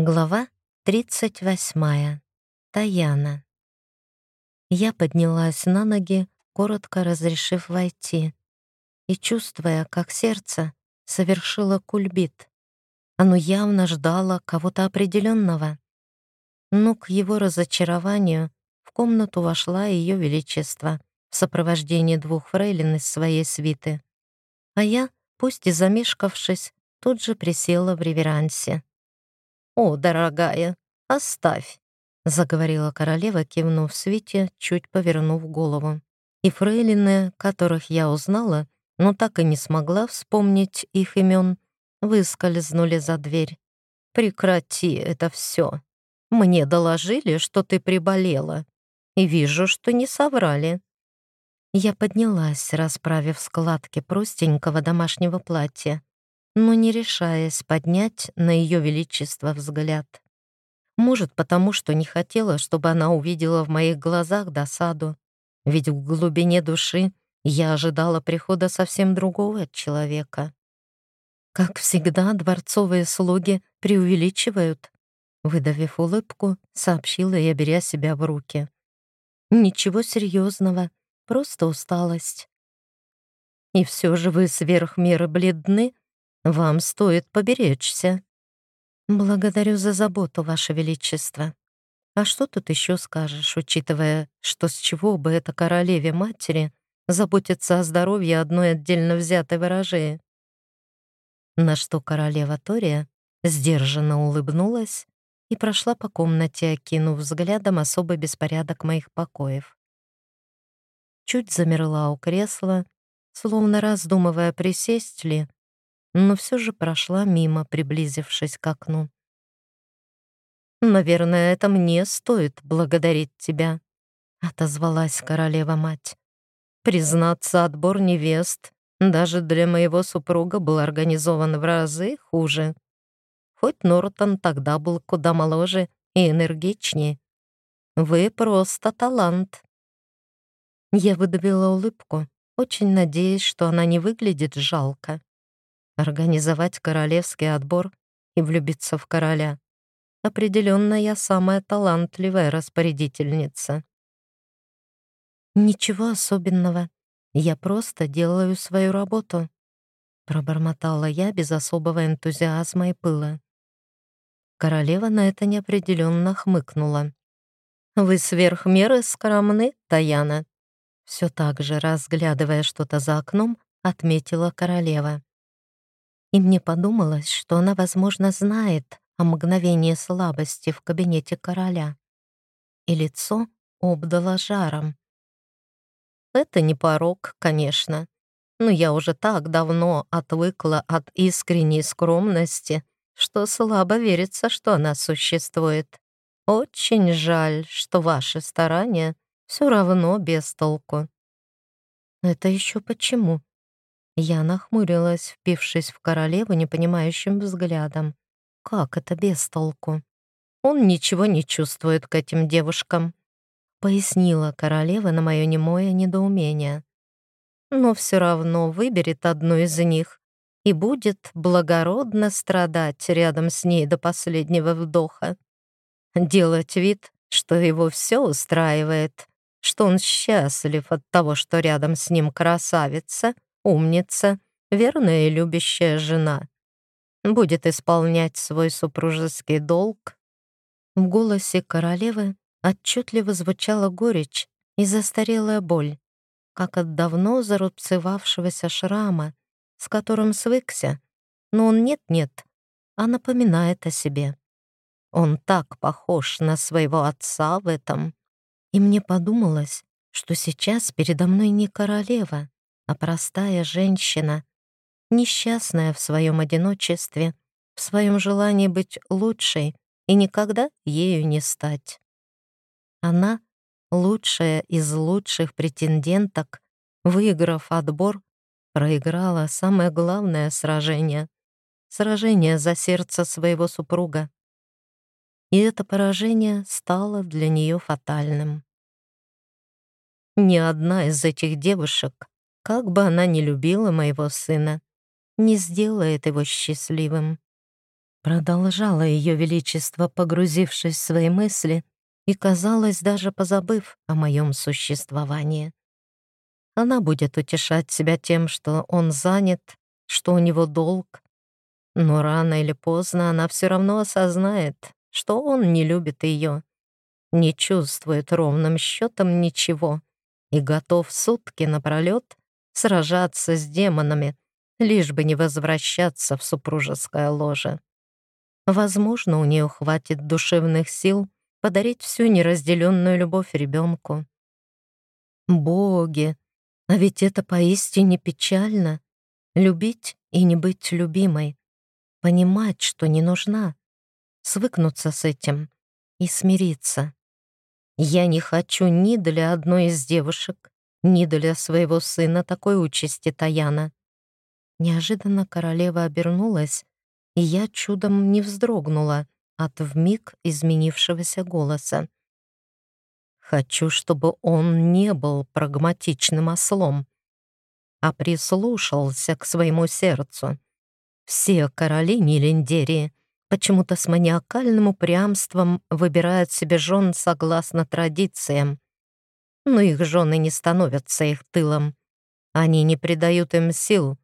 Глава 38. Таяна. Я поднялась на ноги, коротко разрешив войти, и чувствуя, как сердце совершило кульбит. Оно явно ждало кого-то определенного. Но к его разочарованию в комнату вошла Ее Величество в сопровождении двух фрейлин из своей свиты. А я, пусть и замешкавшись, тут же присела в реверансе. «О, дорогая, оставь», — заговорила королева, кивнув свите, чуть повернув голову. И фрейлины, которых я узнала, но так и не смогла вспомнить их имен, выскользнули за дверь. «Прекрати это все. Мне доложили, что ты приболела, и вижу, что не соврали». Я поднялась, расправив складки простенького домашнего платья но не решаясь поднять на ее величество взгляд. Может, потому что не хотела, чтобы она увидела в моих глазах досаду, ведь в глубине души я ожидала прихода совсем другого человека. Как всегда, дворцовые слуги преувеличивают. Выдавив улыбку, сообщила я, беря себя в руки. Ничего серьезного, просто усталость. И все же вы сверх меры бледны, вам стоит поберечься. Благодарю за заботу, Ваше Величество. А что тут еще скажешь, учитывая, что с чего бы это королеве-матери заботиться о здоровье одной отдельно взятой ворожеи? На что королева Тория сдержанно улыбнулась и прошла по комнате, окинув взглядом особый беспорядок моих покоев. Чуть замерла у кресла, словно раздумывая, присесть ли, но все же прошла мимо, приблизившись к окну. «Наверное, это мне стоит благодарить тебя», — отозвалась королева-мать. «Признаться, отбор невест даже для моего супруга был организован в разы хуже. Хоть Нортон тогда был куда моложе и энергичнее. Вы просто талант». Я выдавила улыбку, очень надеясь, что она не выглядит жалко организовать королевский отбор и влюбиться в короля. Определенно я самая талантливая распорядительница. Ничего особенного. Я просто делаю свою работу, пробормотала я без особого энтузиазма и пыла. Королева на это неопределенно хмыкнула. «Вы сверх меры скромны, Таяна?» Все так же, разглядывая что-то за окном, отметила королева и мне подумалось, что она, возможно, знает о мгновении слабости в кабинете короля. И лицо обдало жаром. Это не порог, конечно, но я уже так давно отвыкла от искренней скромности, что слабо верится, что она существует. Очень жаль, что ваши старания все равно без толку. Это еще почему? Я нахмурилась, впившись в королеву непонимающим взглядом. «Как это без толку?» «Он ничего не чувствует к этим девушкам», — пояснила королева на мое немое недоумение. «Но все равно выберет одну из них и будет благородно страдать рядом с ней до последнего вдоха. Делать вид, что его все устраивает, что он счастлив от того, что рядом с ним красавица — умница, верная и любящая жена. Будет исполнять свой супружеский долг. В голосе королевы отчетливо звучала горечь и застарелая боль, как от давно зарубцевавшегося шрама, с которым свыкся, но он нет-нет, а напоминает о себе. Он так похож на своего отца в этом. И мне подумалось, что сейчас передо мной не королева, а простая женщина, несчастная в своем одиночестве, в своем желании быть лучшей и никогда ею не стать. Она — лучшая из лучших претенденток, выиграв отбор, проиграла самое главное сражение — сражение за сердце своего супруга. И это поражение стало для нее фатальным. Ни одна из этих девушек как бы она ни любила моего сына, не сделает его счастливым. Продолжало ее величество, погрузившись в свои мысли и, казалось, даже позабыв о моем существовании. Она будет утешать себя тем, что он занят, что у него долг, но рано или поздно она все равно осознает, что он не любит ее, не чувствует ровным счетом ничего и готов сутки напролет сражаться с демонами, лишь бы не возвращаться в супружеское ложе. Возможно, у нее хватит душевных сил подарить всю неразделенную любовь ребенку. Боги, а ведь это поистине печально — любить и не быть любимой, понимать, что не нужна, свыкнуться с этим и смириться. Я не хочу ни для одной из девушек, ни для своего сына такой участи Таяна. Неожиданно королева обернулась, и я чудом не вздрогнула от вмиг изменившегося голоса. Хочу, чтобы он не был прагматичным ослом, а прислушался к своему сердцу. Все короли Нилендерии почему-то с маниакальным упрямством выбирают себе жен согласно традициям. Но их жены не становятся их тылом. Они не придают им сил,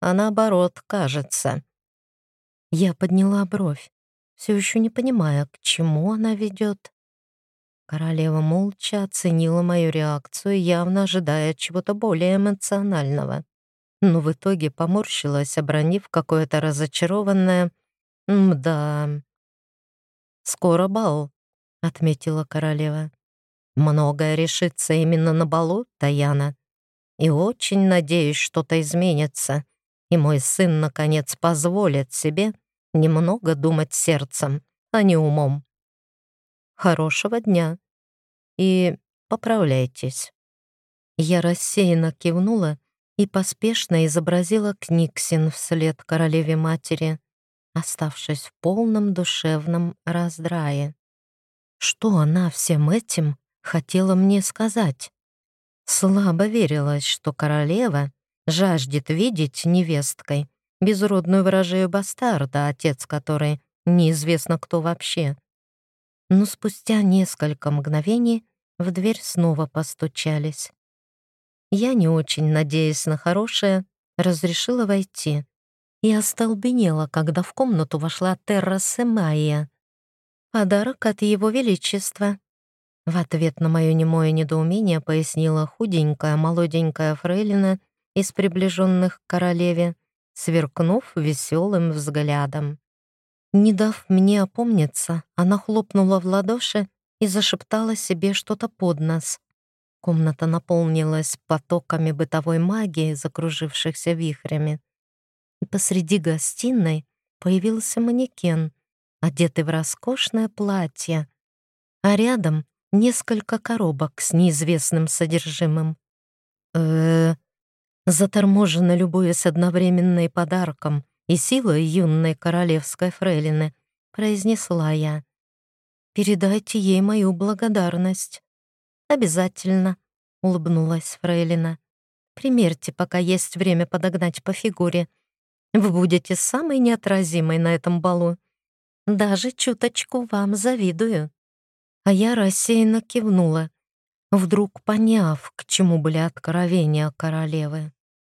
а наоборот, кажется. Я подняла бровь, все еще не понимая, к чему она ведет. Королева молча оценила мою реакцию, явно ожидая чего-то более эмоционального. Но в итоге поморщилась, обронив какое-то разочарованное «Мда». «Скоро бал», — отметила королева. «Многое решится именно на балу, Таяна. И очень надеюсь, что-то изменится, и мой сын, наконец, позволит себе немного думать сердцем, а не умом. Хорошего дня и поправляйтесь». Я рассеянно кивнула и поспешно изобразила Книксин вслед королеве-матери оставшись в полном душевном раздрае. Что она всем этим хотела мне сказать? Слабо верилось, что королева жаждет видеть невесткой безродную выражаю бастарда, отец которой неизвестно кто вообще. Но спустя несколько мгновений в дверь снова постучались. Я, не очень надеясь на хорошее, разрешила войти и остолбенела, когда в комнату вошла Терраса Майя. «Подарок от Его Величества», в ответ на мое немое недоумение пояснила худенькая, молоденькая фрейлина из приближенных к королеве, сверкнув веселым взглядом. Не дав мне опомниться, она хлопнула в ладоши и зашептала себе что-то под нос. Комната наполнилась потоками бытовой магии, закружившихся вихрями и посреди гостиной появился манекен, одетый в роскошное платье, а рядом несколько коробок с неизвестным содержимым. э заторможенно любуясь одновременно подарком, и силой юной королевской фрейлины, произнесла я. «Передайте ей мою благодарность». «Обязательно», — улыбнулась фрейлина. «Примерьте, пока есть время подогнать по фигуре. Вы будете самой неотразимой на этом балу. Даже чуточку вам завидую». А я рассеянно кивнула, вдруг поняв, к чему были откровения королевы.